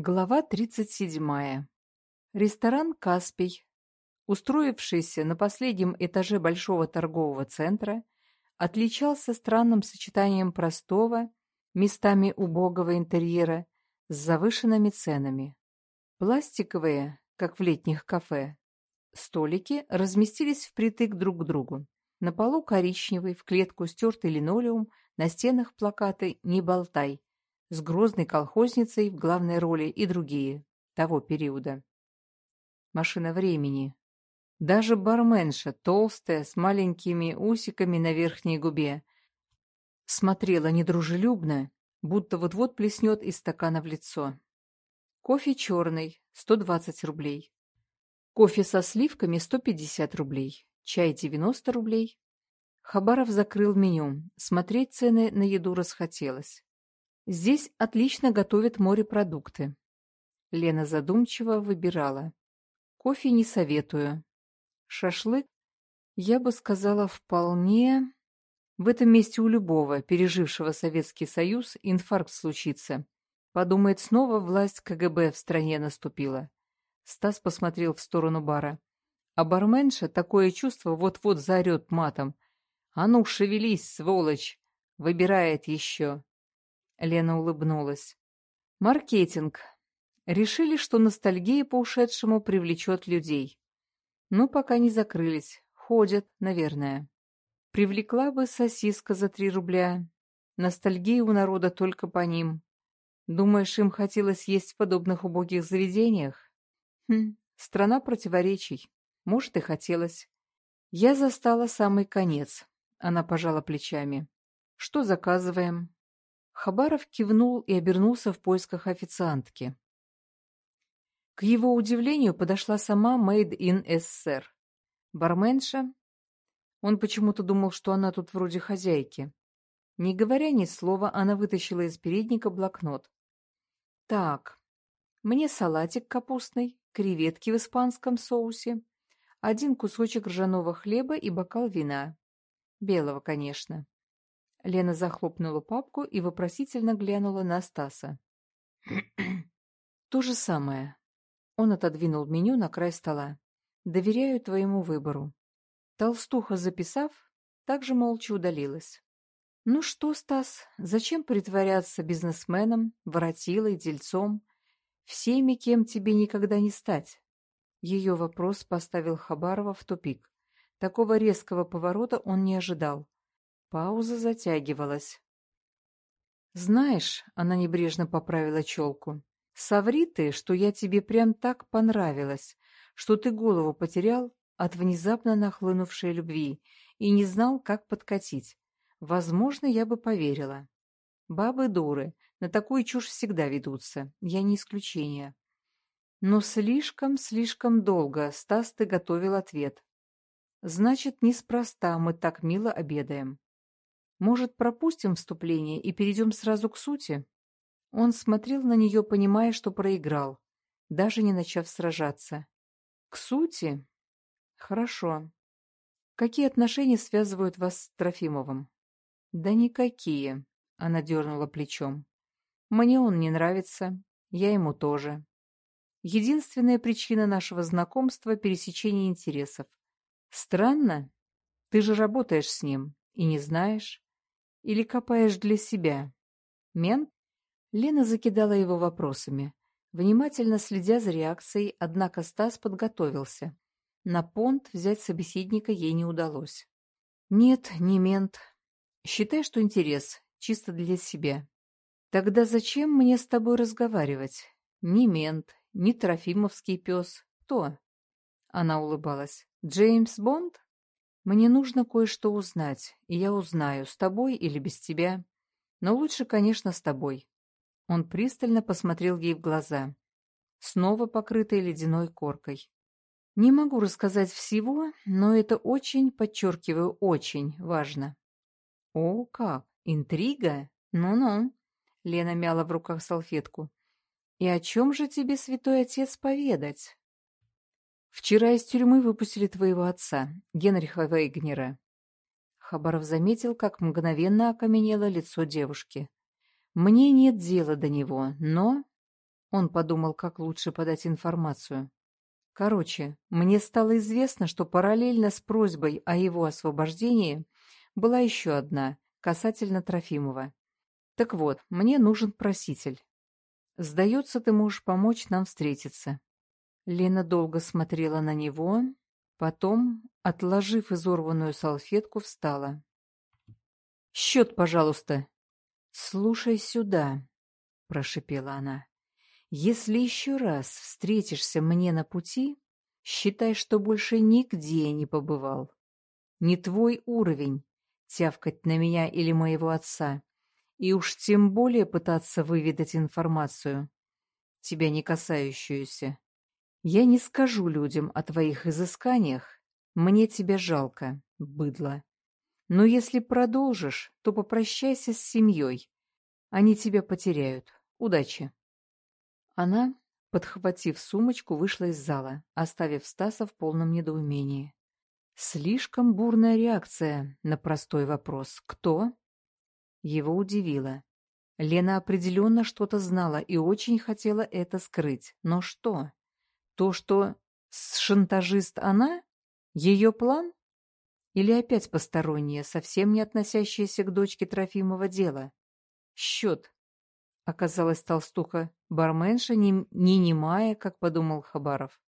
Глава 37. Ресторан «Каспий», устроившийся на последнем этаже большого торгового центра, отличался странным сочетанием простого, местами убогого интерьера с завышенными ценами. Пластиковые, как в летних кафе, столики разместились впритык друг к другу. На полу коричневый, в клетку стертый линолеум, на стенах плакаты «Не болтай», с грозной колхозницей в главной роли и другие того периода. Машина времени. Даже барменша, толстая, с маленькими усиками на верхней губе, смотрела недружелюбно, будто вот-вот плеснет из стакана в лицо. Кофе черный, 120 рублей. Кофе со сливками 150 рублей. Чай 90 рублей. Хабаров закрыл меню. Смотреть цены на еду расхотелось. Здесь отлично готовят морепродукты. Лена задумчиво выбирала. Кофе не советую. Шашлык, я бы сказала, вполне... В этом месте у любого, пережившего Советский Союз, инфаркт случится. Подумает, снова власть КГБ в стране наступила. Стас посмотрел в сторону бара. А барменша такое чувство вот-вот заорет матом. «А ну, шевелись, сволочь!» Выбирает еще. Лена улыбнулась. Маркетинг. Решили, что ностальгия по ушедшему привлечет людей. Ну, пока не закрылись. Ходят, наверное. Привлекла бы сосиска за три рубля. Ностальгия у народа только по ним. Думаешь, им хотелось есть в подобных убогих заведениях? Хм, страна противоречий. Может, и хотелось. Я застала самый конец. Она пожала плечами. Что заказываем? Хабаров кивнул и обернулся в поисках официантки. К его удивлению подошла сама Made in SSR. Барменша. Он почему-то думал, что она тут вроде хозяйки. Не говоря ни слова, она вытащила из передника блокнот. «Так, мне салатик капустный, креветки в испанском соусе, один кусочек ржаного хлеба и бокал вина. Белого, конечно. Лена захлопнула папку и вопросительно глянула на Стаса. «То же самое». Он отодвинул меню на край стола. «Доверяю твоему выбору». Толстуха, записав, также молча удалилась. «Ну что, Стас, зачем притворяться бизнесменом, воротилой, дельцом? Всеми, кем тебе никогда не стать?» Ее вопрос поставил Хабарова в тупик. Такого резкого поворота он не ожидал. Пауза затягивалась. «Знаешь», — она небрежно поправила челку, — «соври ты, что я тебе прям так понравилась, что ты голову потерял от внезапно нахлынувшей любви и не знал, как подкатить. Возможно, я бы поверила. Бабы дуры, на такую чушь всегда ведутся, я не исключение. Но слишком-слишком долго, Стас, ты готовил ответ. Значит, неспроста мы так мило обедаем. Может, пропустим вступление и перейдем сразу к сути? Он смотрел на нее, понимая, что проиграл, даже не начав сражаться. К сути? Хорошо. Какие отношения связывают вас с Трофимовым? Да никакие, она дернула плечом. Мне он не нравится, я ему тоже. Единственная причина нашего знакомства — пересечение интересов. Странно? Ты же работаешь с ним и не знаешь. Или копаешь для себя? Мент? Лена закидала его вопросами, внимательно следя за реакцией, однако Стас подготовился. На понт взять собеседника ей не удалось. Нет, не мент. Считай, что интерес, чисто для себя. Тогда зачем мне с тобой разговаривать? Ни мент, ни трофимовский пес. Кто? Она улыбалась. Джеймс Бонд? Мне нужно кое-что узнать, и я узнаю, с тобой или без тебя. Но лучше, конечно, с тобой. Он пристально посмотрел ей в глаза, снова покрытые ледяной коркой. Не могу рассказать всего, но это очень, подчеркиваю, очень важно. О, как! Интрига? Ну-ну. Лена мяла в руках салфетку. И о чем же тебе, святой отец, поведать? Вчера из тюрьмы выпустили твоего отца, Генриха Вейгнера. Хабаров заметил, как мгновенно окаменело лицо девушки. Мне нет дела до него, но... Он подумал, как лучше подать информацию. Короче, мне стало известно, что параллельно с просьбой о его освобождении была еще одна, касательно Трофимова. Так вот, мне нужен проситель. Сдается, ты можешь помочь нам встретиться. Лена долго смотрела на него, потом, отложив изорванную салфетку, встала. «Счет, пожалуйста!» «Слушай сюда», — прошипела она. «Если еще раз встретишься мне на пути, считай, что больше нигде не побывал. Не твой уровень — тявкать на меня или моего отца, и уж тем более пытаться выведать информацию, тебя не касающуюся. Я не скажу людям о твоих изысканиях, мне тебя жалко, быдло. Но если продолжишь, то попрощайся с семьей. Они тебя потеряют. Удачи. Она, подхватив сумочку, вышла из зала, оставив Стаса в полном недоумении. Слишком бурная реакция на простой вопрос «Кто?». Его удивило. Лена определенно что-то знала и очень хотела это скрыть. Но что? То, что шантажист она? Ее план? Или опять постороннее, совсем не относящееся к дочке Трофимова дело? Счет. Оказалась толстуха. Барменша не, не немая, как подумал Хабаров.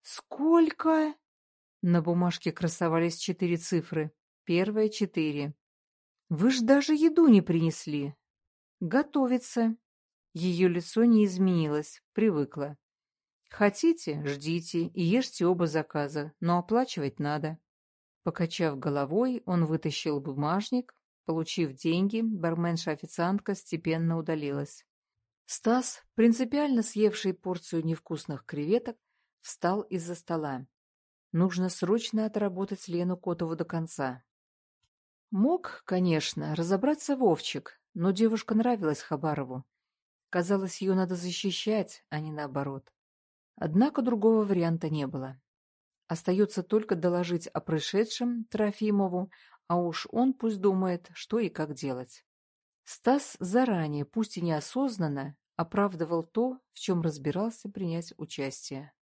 «Сколько?» На бумажке красовались четыре цифры. Первая — четыре. «Вы ж даже еду не принесли». «Готовится». Ее лицо не изменилось, привыкла. «Хотите — ждите и ешьте оба заказа, но оплачивать надо». Покачав головой, он вытащил бумажник. Получив деньги, барменша-официантка степенно удалилась. Стас, принципиально съевший порцию невкусных креветок, встал из-за стола. Нужно срочно отработать Лену Котову до конца. Мог, конечно, разобраться Вовчик, но девушка нравилась Хабарову. Казалось, ее надо защищать, а не наоборот. Однако другого варианта не было. Остается только доложить о происшедшем Трофимову, а уж он пусть думает, что и как делать. Стас заранее, пусть и неосознанно, оправдывал то, в чем разбирался принять участие.